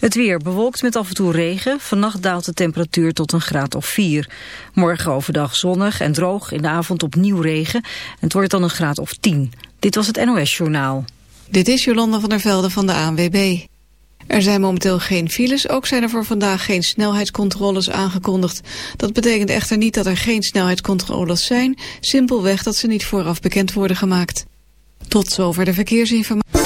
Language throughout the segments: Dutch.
Het weer bewolkt met af en toe regen. Vannacht daalt de temperatuur tot een graad of 4. Morgen overdag zonnig en droog. In de avond opnieuw regen. En het wordt dan een graad of 10. Dit was het NOS Journaal. Dit is Jolanda van der Velde van de ANWB. Er zijn momenteel geen files, ook zijn er voor vandaag geen snelheidscontroles aangekondigd. Dat betekent echter niet dat er geen snelheidscontroles zijn, simpelweg dat ze niet vooraf bekend worden gemaakt. Tot zover de verkeersinformatie.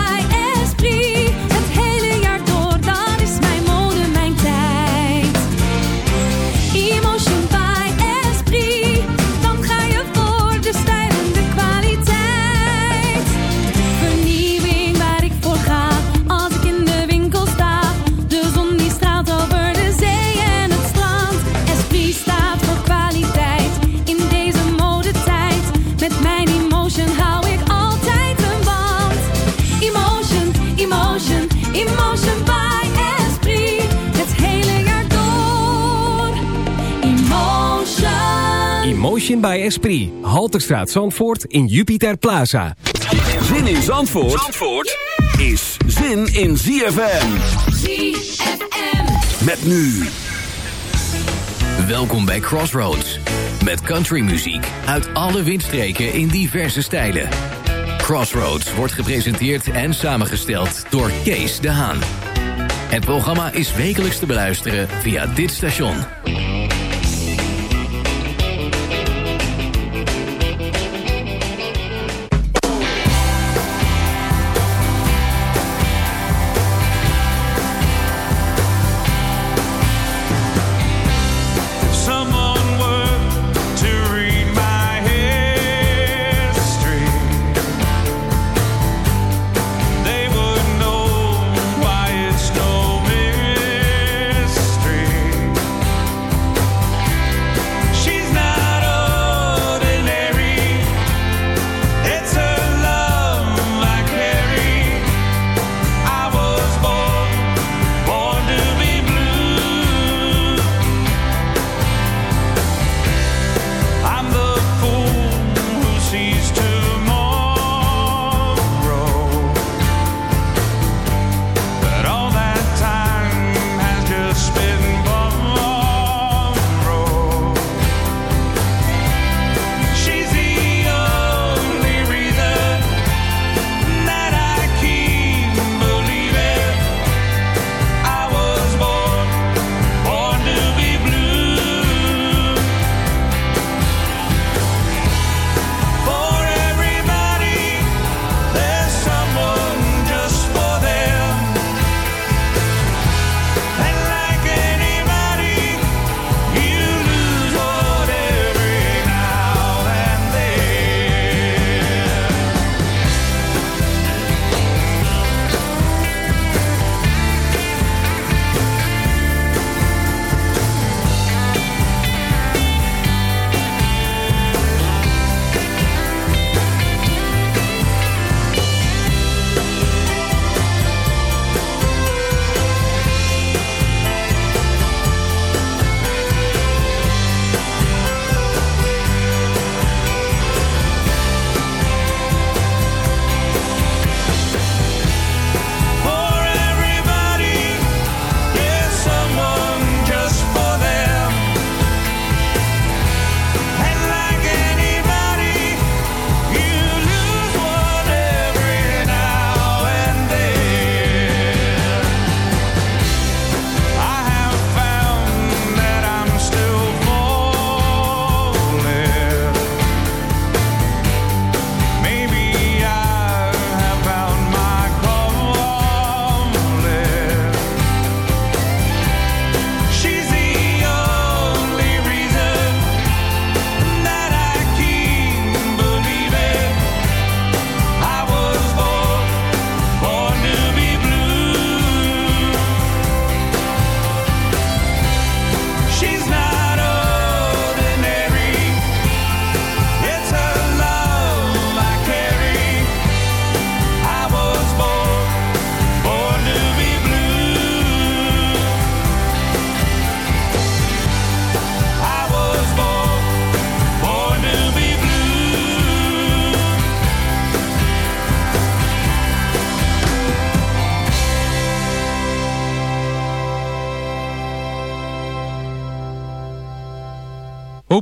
Motion by Esprit. Halterstraat Zandvoort in Jupiter Plaza. Zin in Zandvoort, Zandvoort is zin in ZFM. ZFM. Met nu. Welkom bij Crossroads. Met countrymuziek uit alle windstreken in diverse stijlen. Crossroads wordt gepresenteerd en samengesteld door Kees de Haan. Het programma is wekelijks te beluisteren via dit station.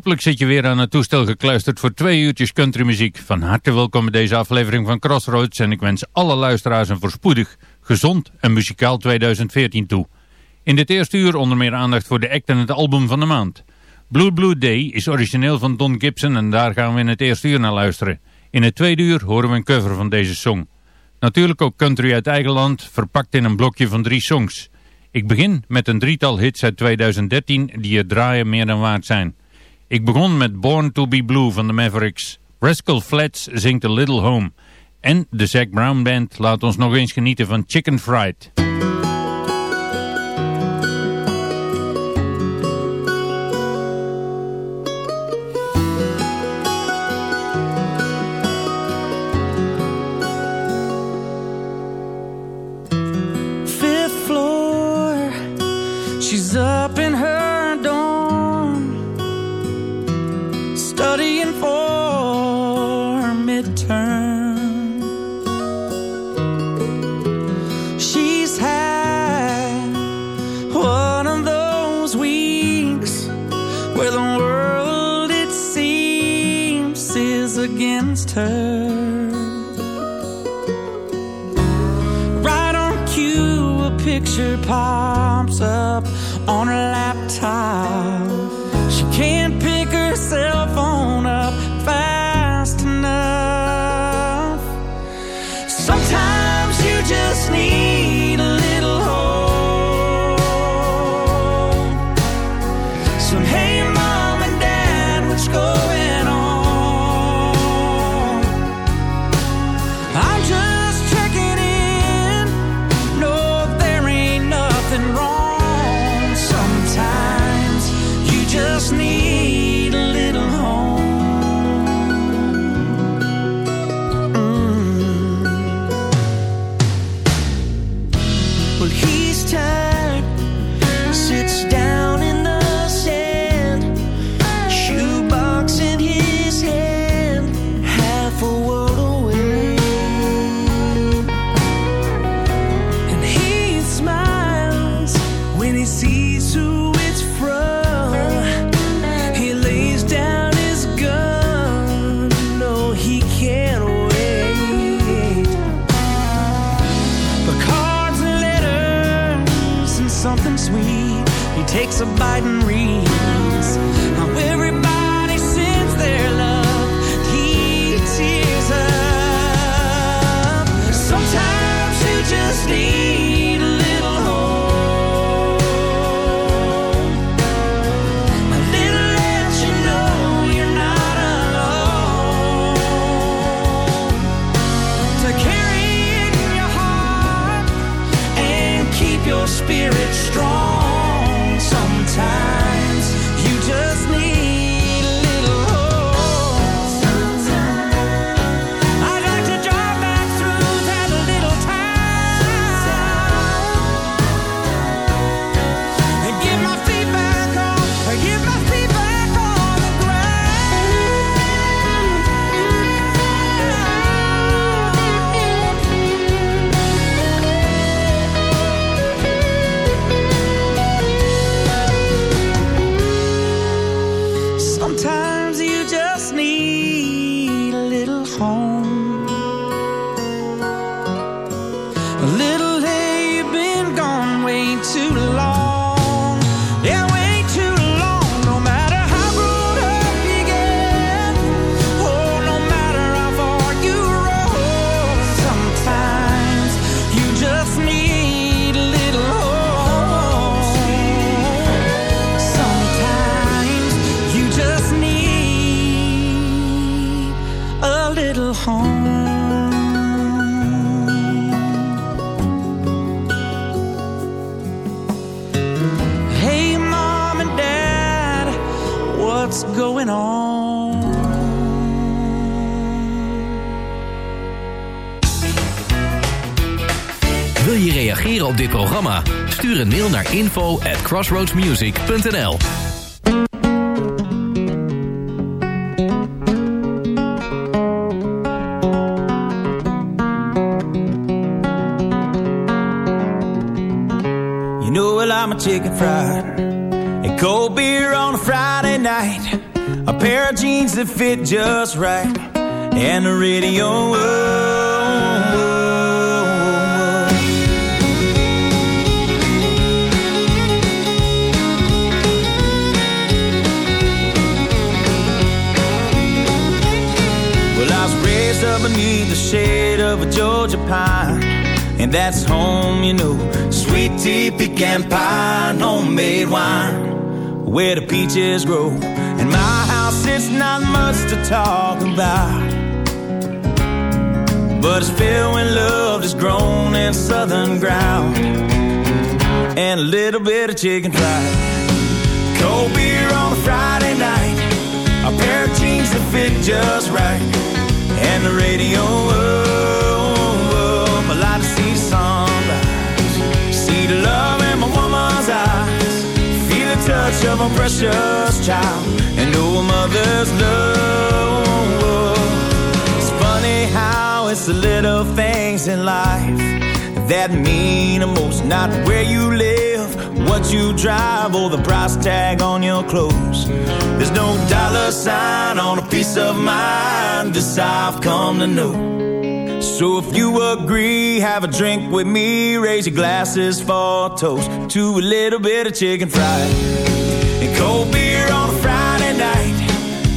Hopelijk zit je weer aan het toestel gekluisterd voor twee uurtjes countrymuziek. Van harte welkom bij deze aflevering van Crossroads en ik wens alle luisteraars een voorspoedig, gezond en muzikaal 2014 toe. In dit eerste uur onder meer aandacht voor de act en het album van de maand. Blue Blue Day is origineel van Don Gibson en daar gaan we in het eerste uur naar luisteren. In het tweede uur horen we een cover van deze song. Natuurlijk ook country uit eigen land, verpakt in een blokje van drie songs. Ik begin met een drietal hits uit 2013 die het draaien meer dan waard zijn. Ik begon met Born to be Blue van de Mavericks. Rascal Flats zingt A Little Home. En de Zac Brown Band laat ons nog eens genieten van Chicken Fried. takes a bite and reads. Hey, mom and dad, what's going on? Wil je reageren op dit programma? Stuur een mail naar info at crossroadsmusic.nl chicken fried and cold beer on a Friday night. A pair of jeans that fit just right and the radio. Oh, Well, I was raised up beneath the shade of a Georgia pine that's home, you know. Sweet tea, pecan pie, homemade wine, where the peaches grow. And my house, it's not much to talk about, but it's filled with love that's grown in southern ground, and a little bit of chicken fried, cold beer on a Friday night, a pair of jeans that fit just right, and the radio. Up touch of a precious child and oh, mother's love. It's funny how it's the little things in life that mean the most, not where you live, what you drive, or the price tag on your clothes. There's no dollar sign on a piece of mind, this I've come to know. So if you agree, have a drink with me, raise your glasses for a toast to a little bit of chicken fried and cold beer on a Friday night.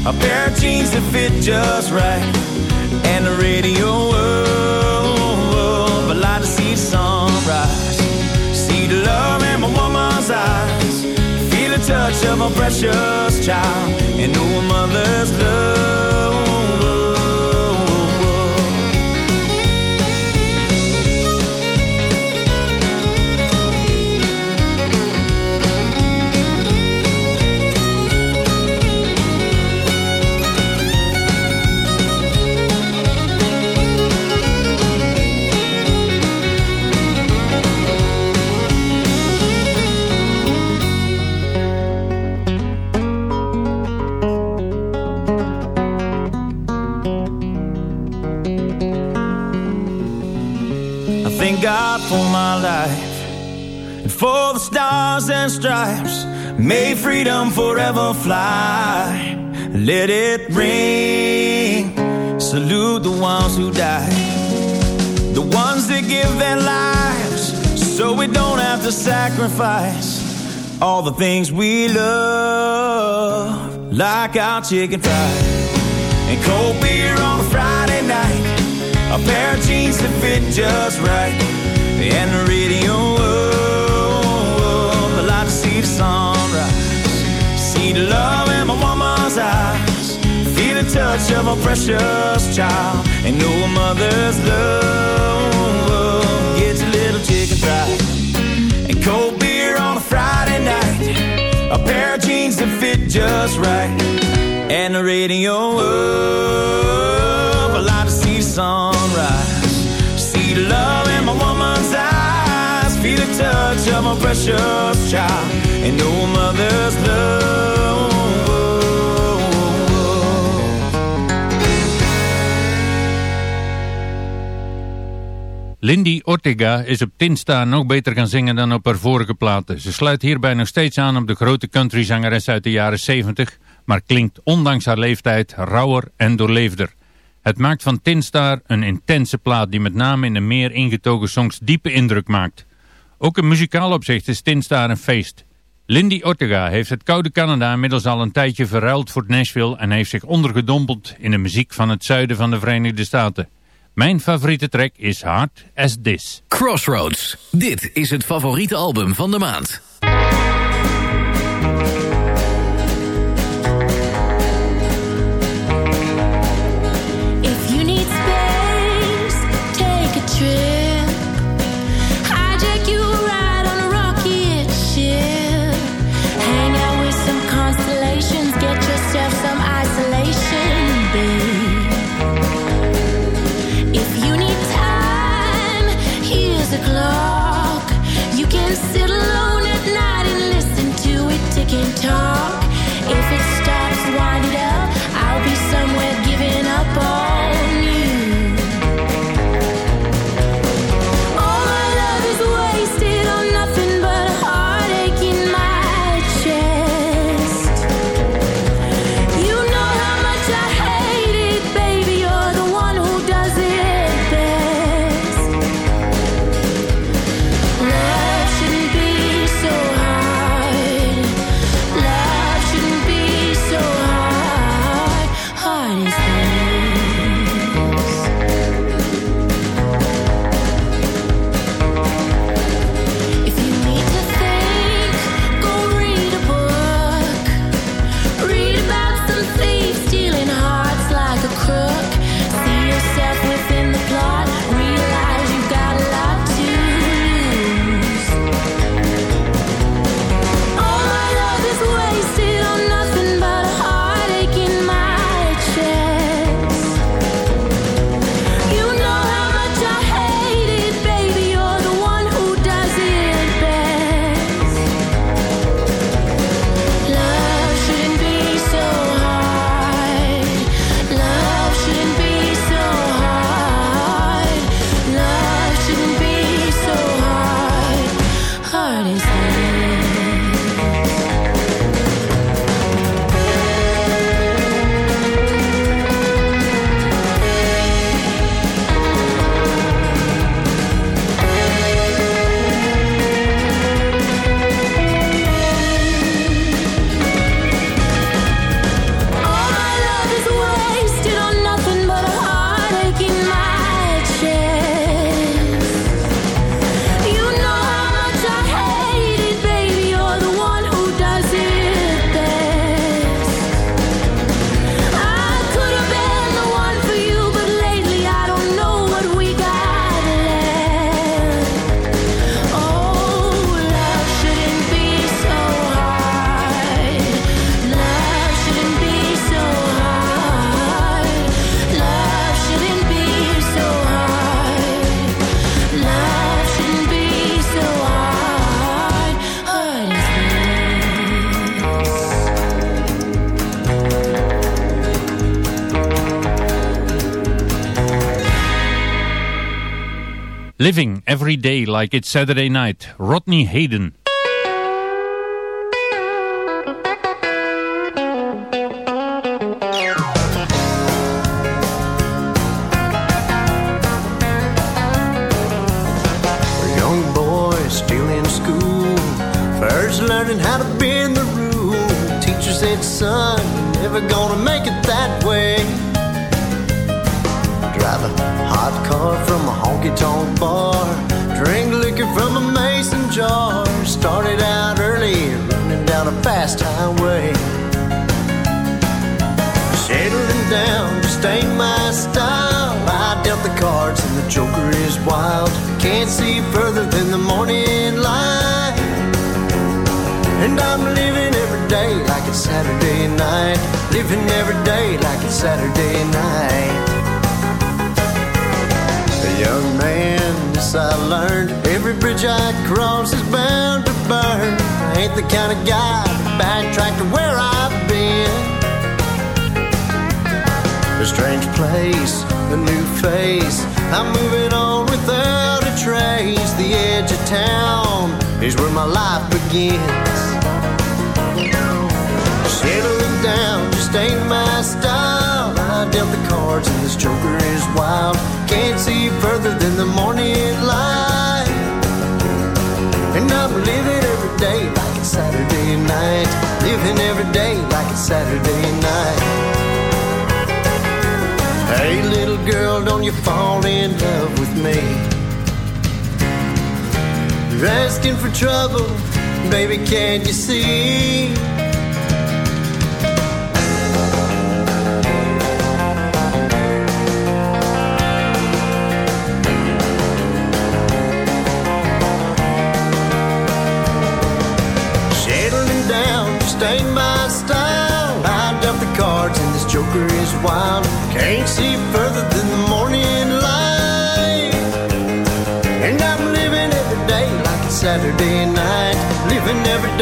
A pair of jeans that fit just right, and the radio. Like to see the sunrise, see the love in my woman's eyes, feel the touch of a precious child, and know a mother's love. For my life and for the stars and stripes. May freedom forever fly. Let it ring. Salute the ones who died, the ones that give their lives so we don't have to sacrifice all the things we love, like our chicken fried and cold beer on a Friday night. A pair of jeans that fit just right. Touch of a precious child. And know a mother's love gets a little chicken fried. And cold beer on a Friday night. A pair of jeans that fit just right. And the radio, oh, I like to see sunrise. Love in my woman's eyes. Feel the touch of my precious child. And mother's love. Lindy Ortega is op Tinsta nog beter gaan zingen dan op haar vorige platen. Ze sluit hierbij nog steeds aan op de grote countryzangeres uit de jaren 70, maar klinkt ondanks haar leeftijd rauwer en doorleefder. Het maakt van Tinstar een intense plaat die met name in de meer ingetogen songs diepe indruk maakt. Ook in muzikaal opzicht is Tinstar een feest. Lindy Ortega heeft het koude Canada inmiddels al een tijdje verruild voor Nashville en heeft zich ondergedompeld in de muziek van het zuiden van de Verenigde Staten. Mijn favoriete track is Hard As This. Crossroads. Dit is het favoriete album van de maand. Living Every Day Like It's Saturday Night, Rodney Hayden. Can't see further than the morning light. And I'm living every day like it's Saturday night. Living every day like it's Saturday night. A young man, this I learned. Every bridge I cross is bound to burn. I ain't the kind of guy to backtrack to where I've been. A strange place, a new face. I'm moving on trace. The edge of town is where my life begins. Settling down just ain't my style. I dealt the cards and this joker is wild. Can't see further than the morning light. And I'm living every day like it's Saturday night. Living every day like it's Saturday night. Hey, little girl, don't you fall in love with me. You're asking for trouble, baby, can't you see? Ain't my style. I the cards and this joker is wild. Can't see further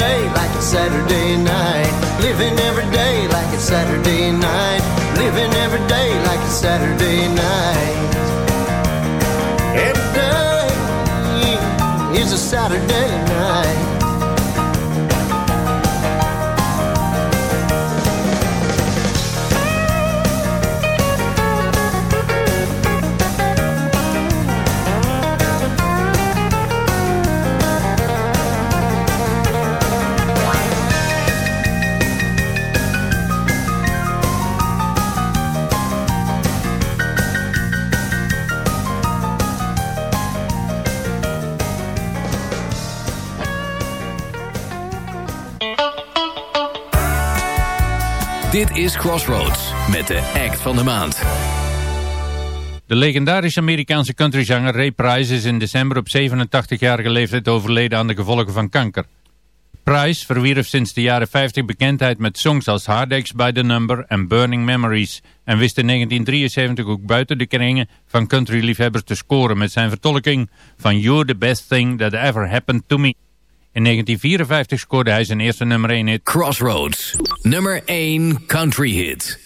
day like it's Saturday night. Living every day like it's Saturday night. Living every day like it's Saturday night. Every day is a Saturday night. Is Crossroads met de act van de maand. De legendarische Amerikaanse countryzanger Ray Price is in december op 87-jarige leeftijd overleden aan de gevolgen van kanker. Price verwierf sinds de jaren 50 bekendheid met songs als Heartaches by the Number en Burning Memories en wist in 1973 ook buiten de kringen van countryliefhebbers te scoren met zijn vertolking van You're the Best Thing That Ever Happened to Me. In 1954 scoorde hij zijn eerste nummer 1 hit Crossroads, nummer 1 country hit.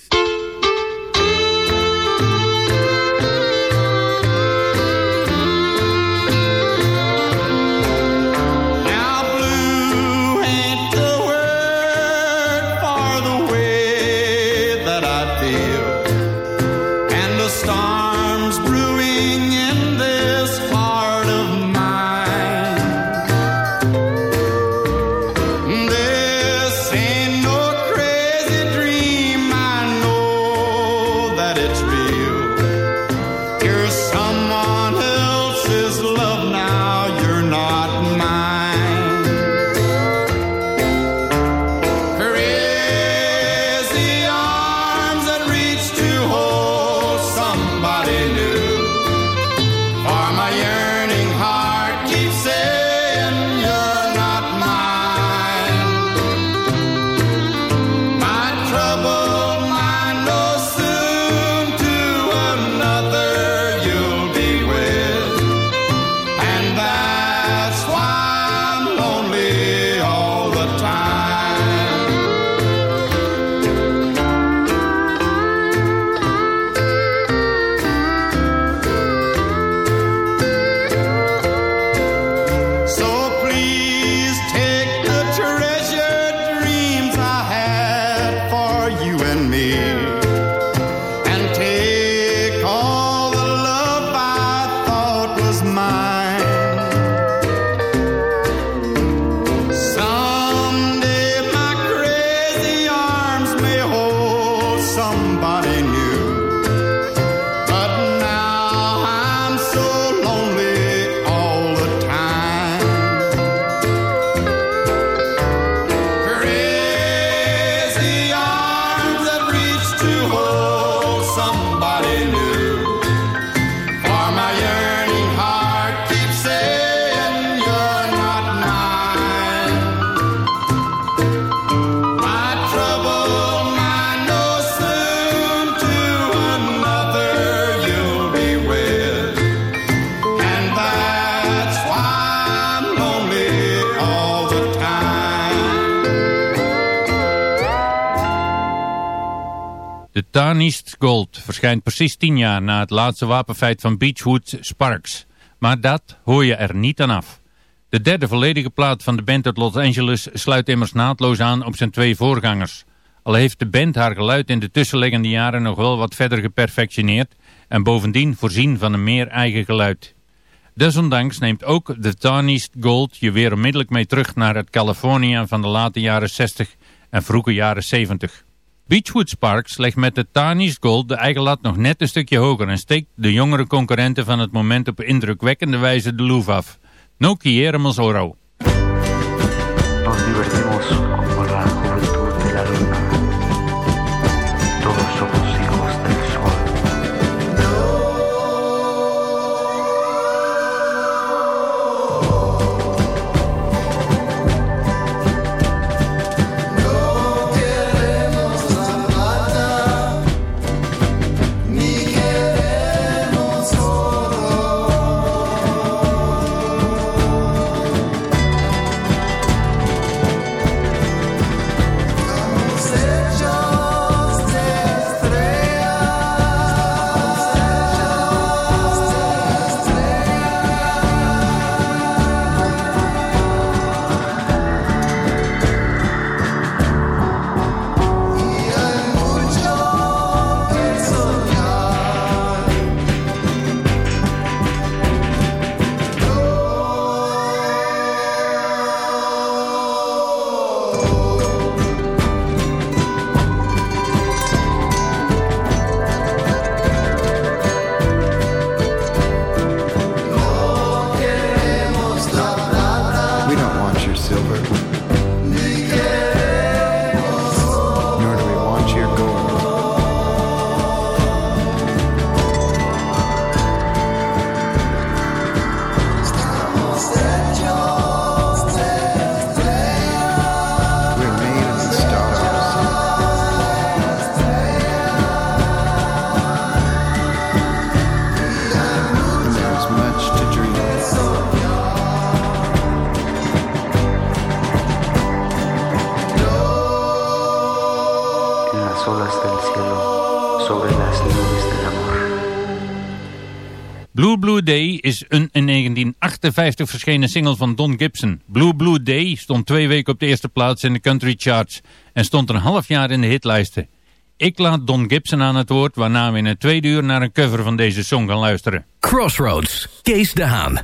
De Tarnished Gold verschijnt precies tien jaar na het laatste wapenfeit van Beechwood Sparks. Maar dat hoor je er niet aan af. De derde volledige plaat van de band uit Los Angeles sluit immers naadloos aan op zijn twee voorgangers. Al heeft de band haar geluid in de tussenliggende jaren nog wel wat verder geperfectioneerd en bovendien voorzien van een meer eigen geluid. Desondanks neemt ook The Tarnished Gold je weer onmiddellijk mee terug naar het California van de late jaren 60 en vroege jaren 70. Beechwood Sparks legt met de Tarnished Gold de eigen lat nog net een stukje hoger en steekt de jongere concurrenten van het moment op indrukwekkende wijze de loef af. No quieremos oro. 1958 verschenen single van Don Gibson. Blue Blue Day stond twee weken op de eerste plaats in de country charts en stond een half jaar in de hitlijsten. Ik laat Don Gibson aan het woord, waarna we in het tweede uur naar een cover van deze song gaan luisteren. Crossroads, Kees de Haan.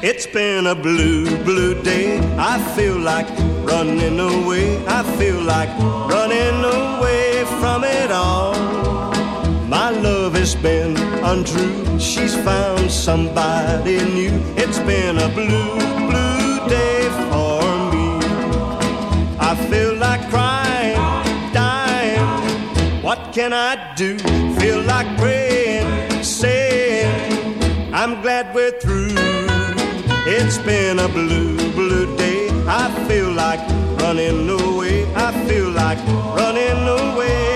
It's been a blue, blue day. I feel like running away. I feel like running away from it all. Love has been untrue. She's found somebody new. It's been a blue, blue day for me. I feel like crying, dying. What can I do? Feel like praying, saying, I'm glad we're through. It's been a blue, blue day. I feel like running away. I feel like running away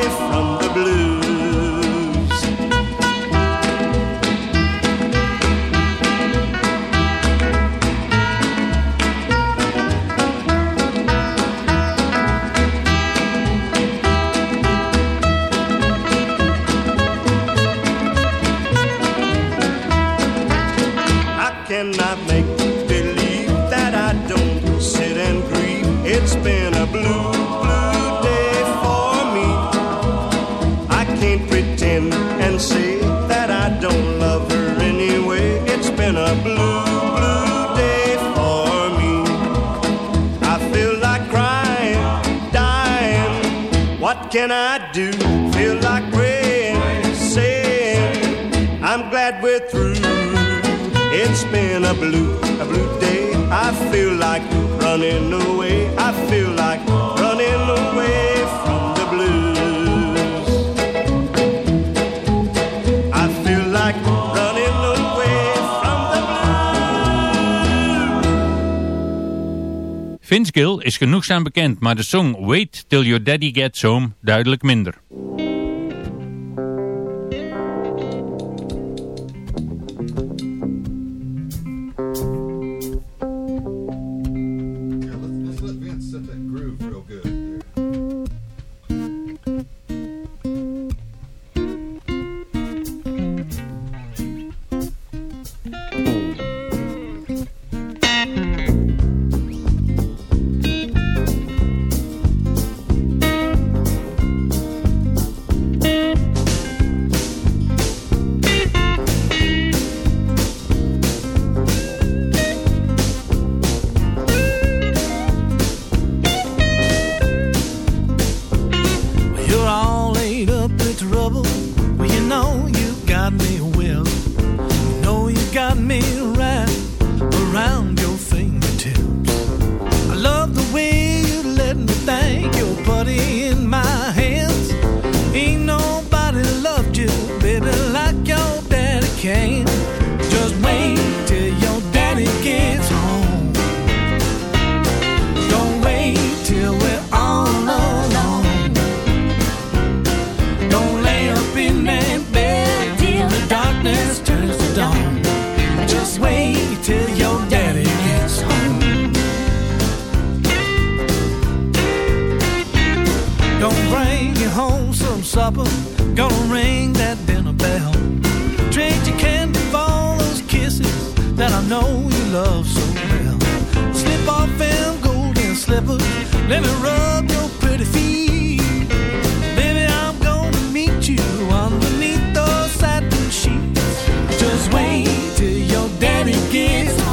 a blue, a blue day. I feel like running away. I feel like running away from the blues. I feel like running away from the blues. Vince Gill is genoegzaam bekend, maar de song Wait Till Your Daddy Gets Home duidelijk minder. know you love so well. Slip off them golden slippers. Let me rub your pretty feet. Baby, I'm gonna meet you underneath those satin sheets. Just wait till your daddy gets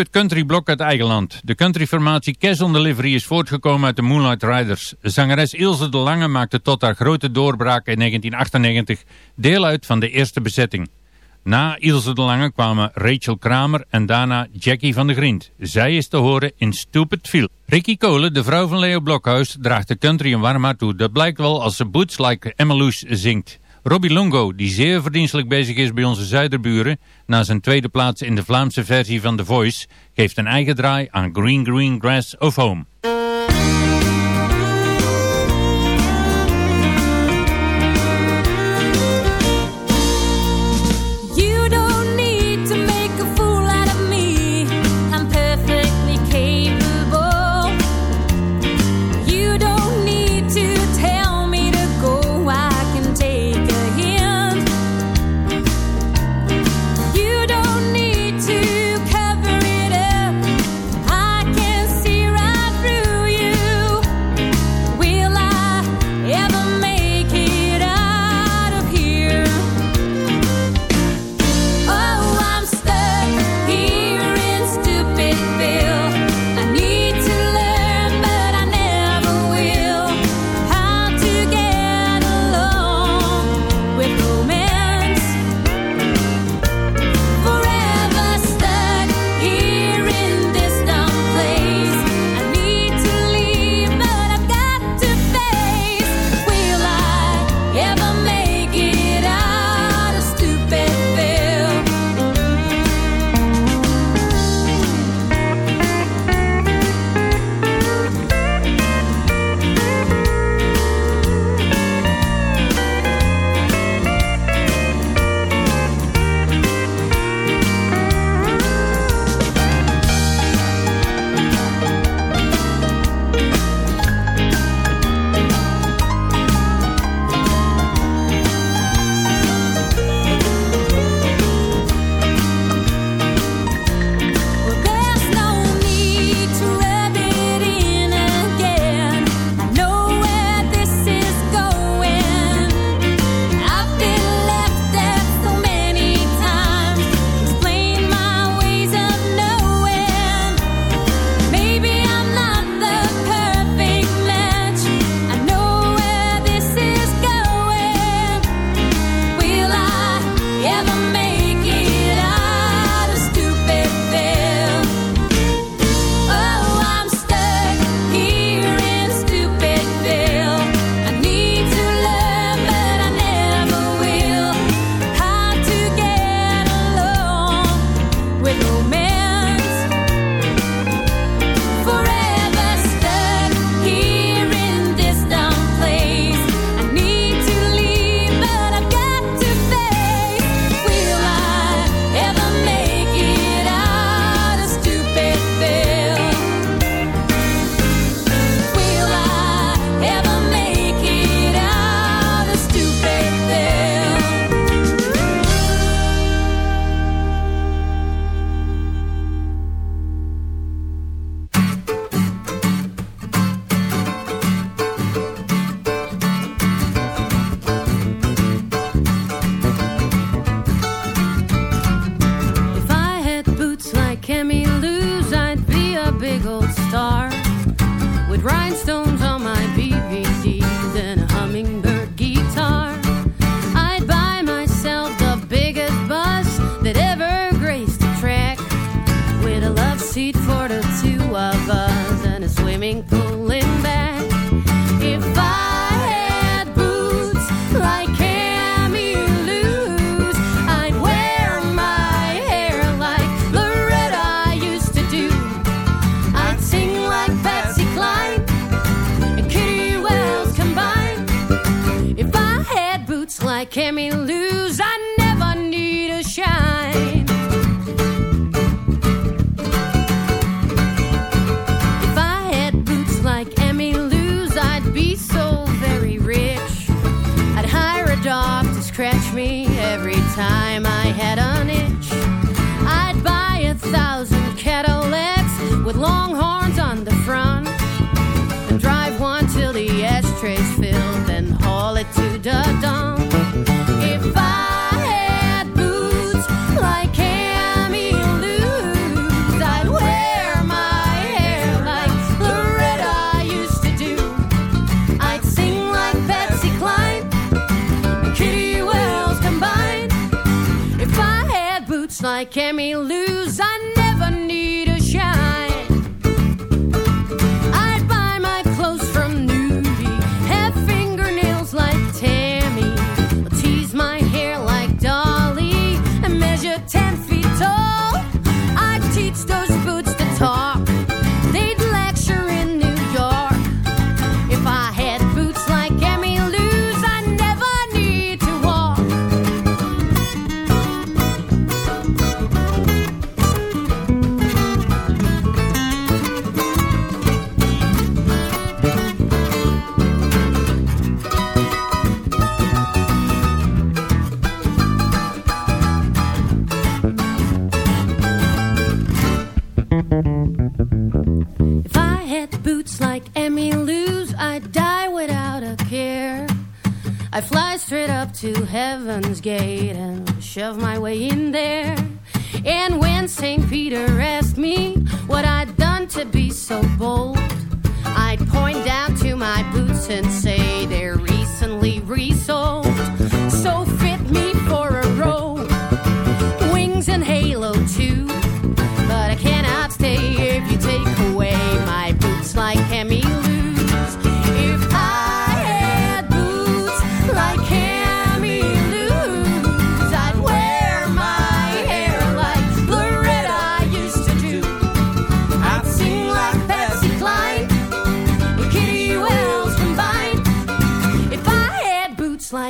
het countryblok uit eigen land. De countryformatie Cash on Delivery is voortgekomen uit de Moonlight Riders. Zangeres Ilse de Lange maakte tot haar grote doorbraak in 1998 deel uit van de eerste bezetting. Na Ilse de Lange kwamen Rachel Kramer en daarna Jackie van de Griend. Zij is te horen in Stupid Feel. Ricky Kolen, de vrouw van Leo Blokhuis, draagt de country een warm hart toe. Dat blijkt wel als ze Boots Like Emmeloose zingt. Robbie Longo, die zeer verdienstelijk bezig is bij onze zuiderburen, na zijn tweede plaats in de Vlaamse versie van The Voice, geeft een eigen draai aan Green Green Grass of Home.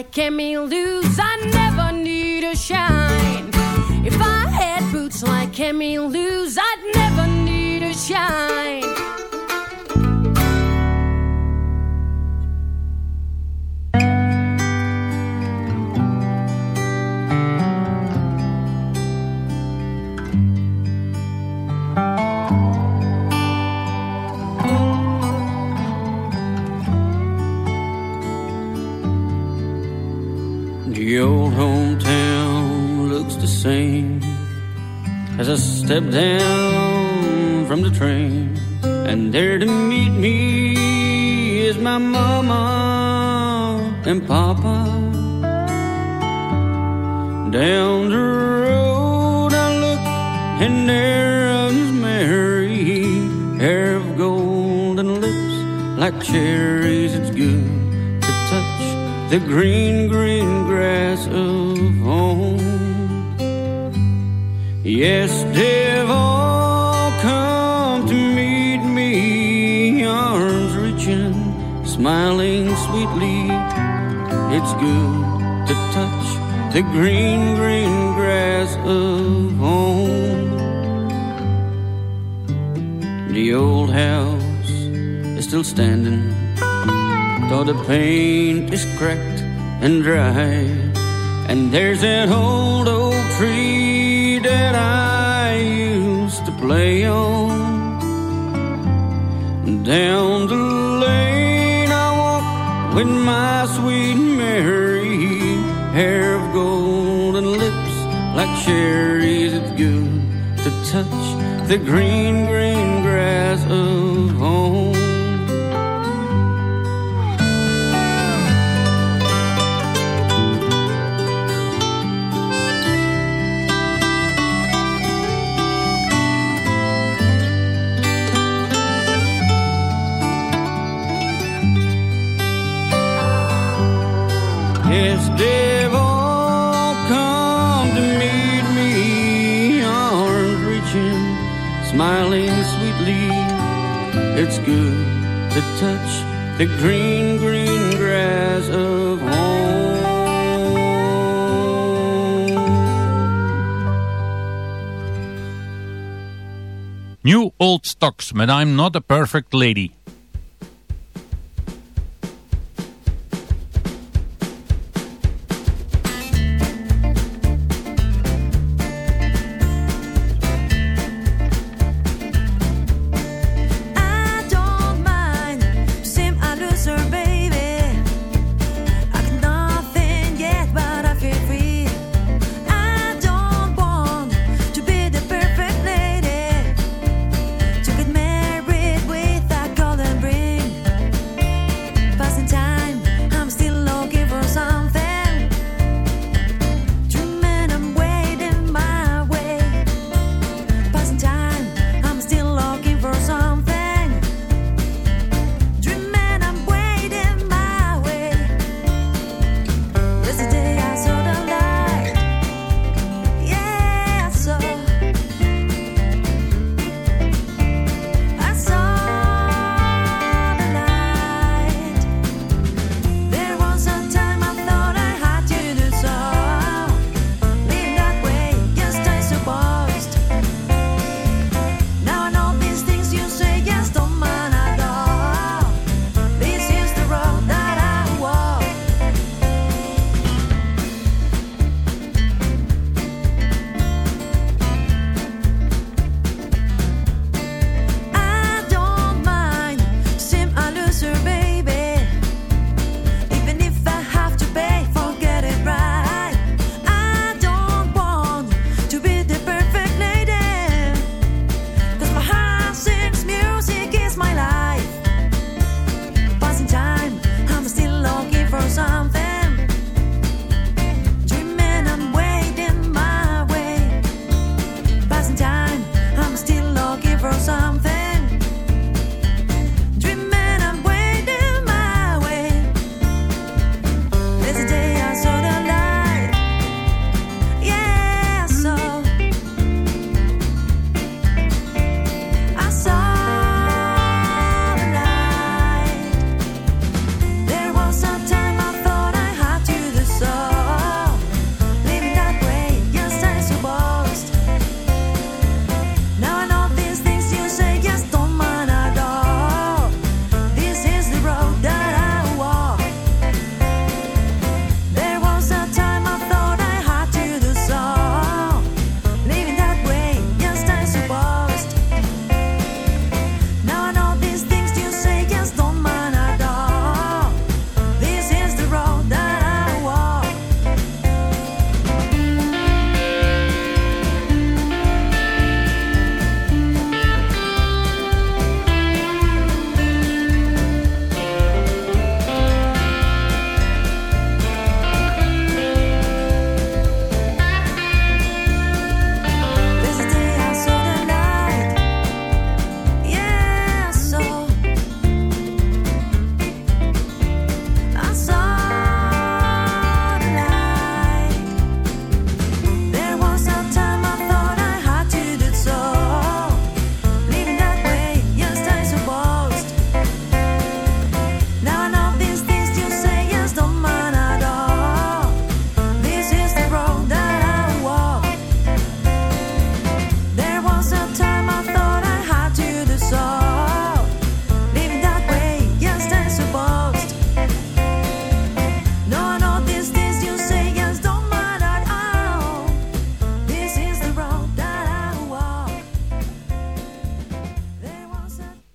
Like Emmy Lou's, I never need a shine. If I had boots like Emmy Lou's, I'd never need a shine. Same as I step down from the train, and there to meet me is my mama and papa. Down the road I look, and there runs Mary, hair of golden lips like cherries. It's good to touch the green, green grass of Yes, all come to meet me, arms reaching, smiling sweetly. It's good to touch the green, green grass of home. The old house is still standing though the paint is cracked and dry. And there's that old oak tree that I used to play on. Down the lane I walk with my sweet Mary, hair of golden lips like cherries. It's good to touch the green, green grass of home. It's good to touch the green, green grass of home. New Old Stocks met I'm Not a Perfect Lady.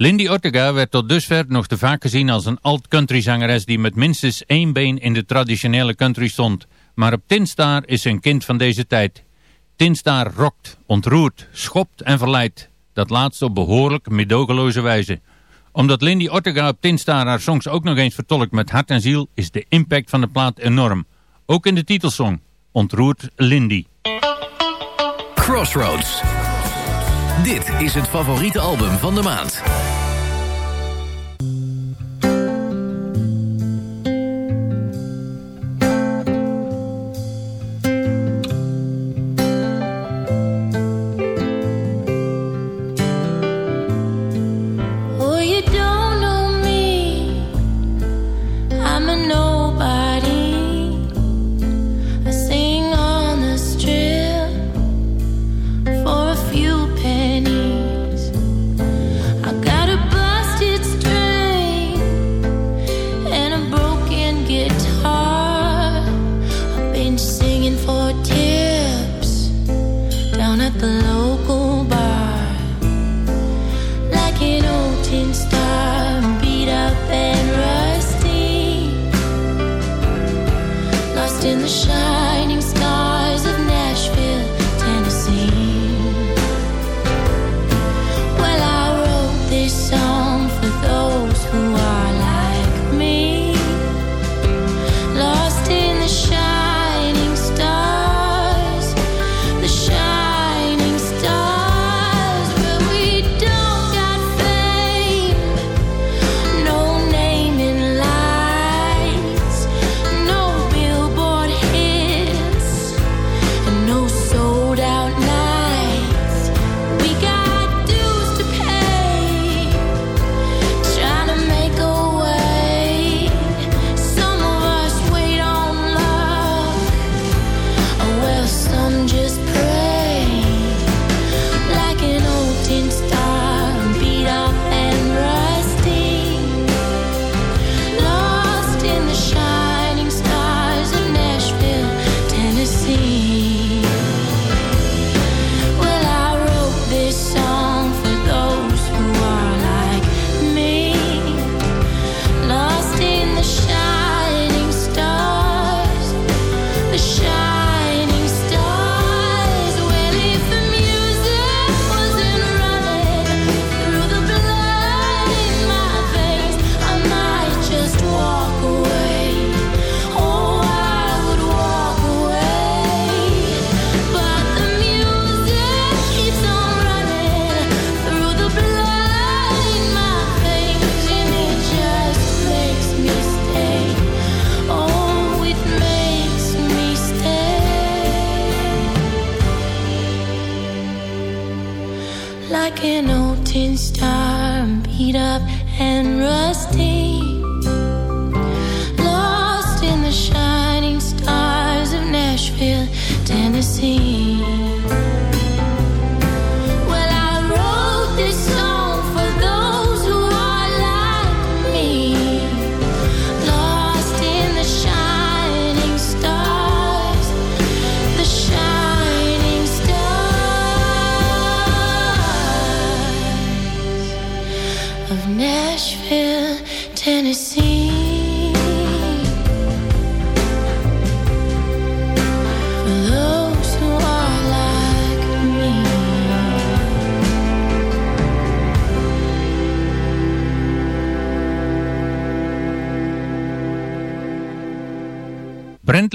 Lindy Ortega werd tot dusver nog te vaak gezien als een alt-country zangeres die met minstens één been in de traditionele country stond. Maar op Tinstar is ze een kind van deze tijd. Tinstar rokt, ontroert, schopt en verleidt. Dat laatste op behoorlijk medogeloze wijze. Omdat Lindy Ortega op Tinstar haar songs ook nog eens vertolkt met hart en ziel, is de impact van de plaat enorm. Ook in de titelsong, ontroert Lindy. Crossroads. Dit is het favoriete album van de maand.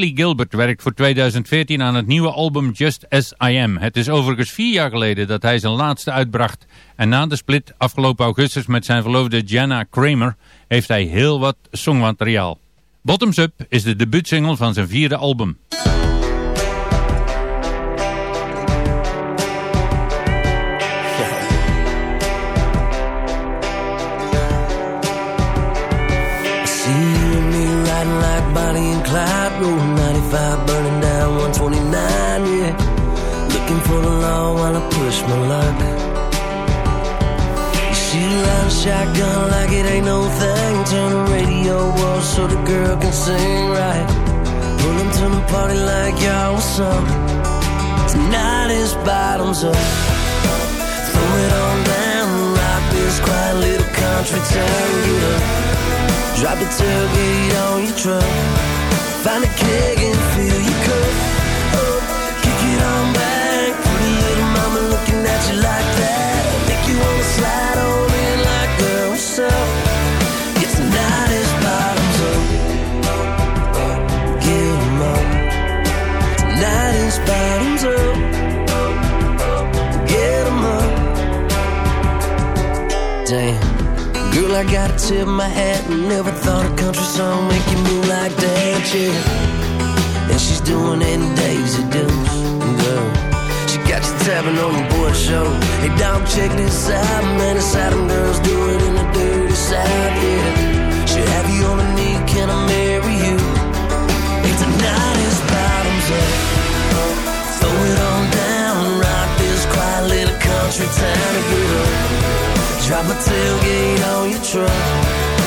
Gilbert werkt voor 2014 aan het nieuwe album Just As I Am. Het is overigens vier jaar geleden dat hij zijn laatste uitbracht. En na de split afgelopen augustus met zijn verloofde Jana Kramer heeft hij heel wat songmateriaal. Bottoms Up is de debuutsingle van zijn vierde album. See rolling 95, burning down 129, yeah. Looking for the law while I push my luck. You a shotgun like it ain't no thing. Turn the radio off so the girl can sing right. Pull them to the party like y'all was something. Tonight is bottoms up. Throw it on down, rock this quiet little country town, up. Drop the tailgate on your truck. Find a keg and fill your cup. Up, kick it on back. Pretty little mama looking at you like I gotta tip my hat. Never thought a country song make you move like that, yeah. And she's doing it in Daisy Dukes, girl. She got you tapping on your boy show. Hey, dog, check this out, man. It's how them girls do it in the dirty side, yeah. She have you on a knee, can I marry you? Hey, tonight is bottoms up. Throw it on down, rock this quiet little country town to get up. Drop a tailgate on your truck.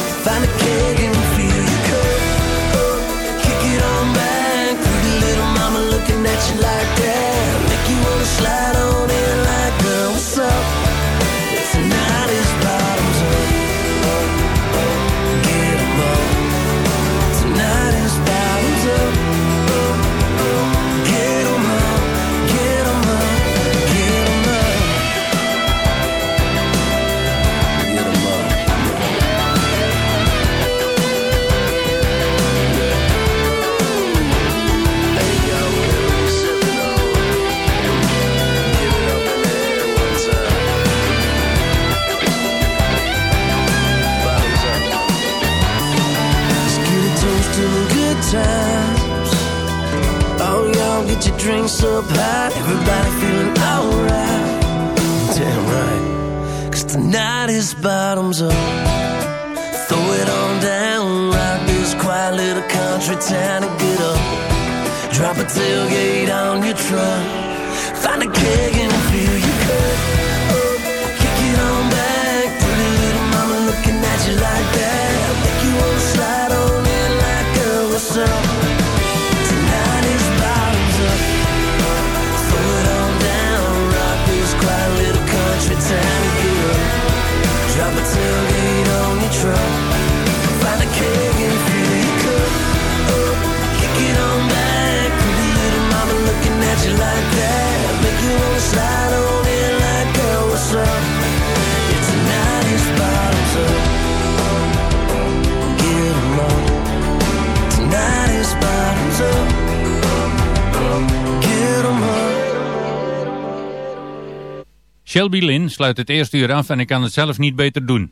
Shelby Lynn sluit het eerste uur af en ik kan het zelf niet beter doen.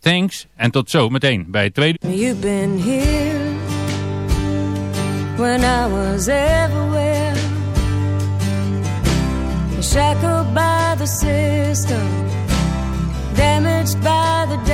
Thanks en tot zo meteen bij het tweede... You've been here when I was everywhere. Shackled by the system, damaged by the.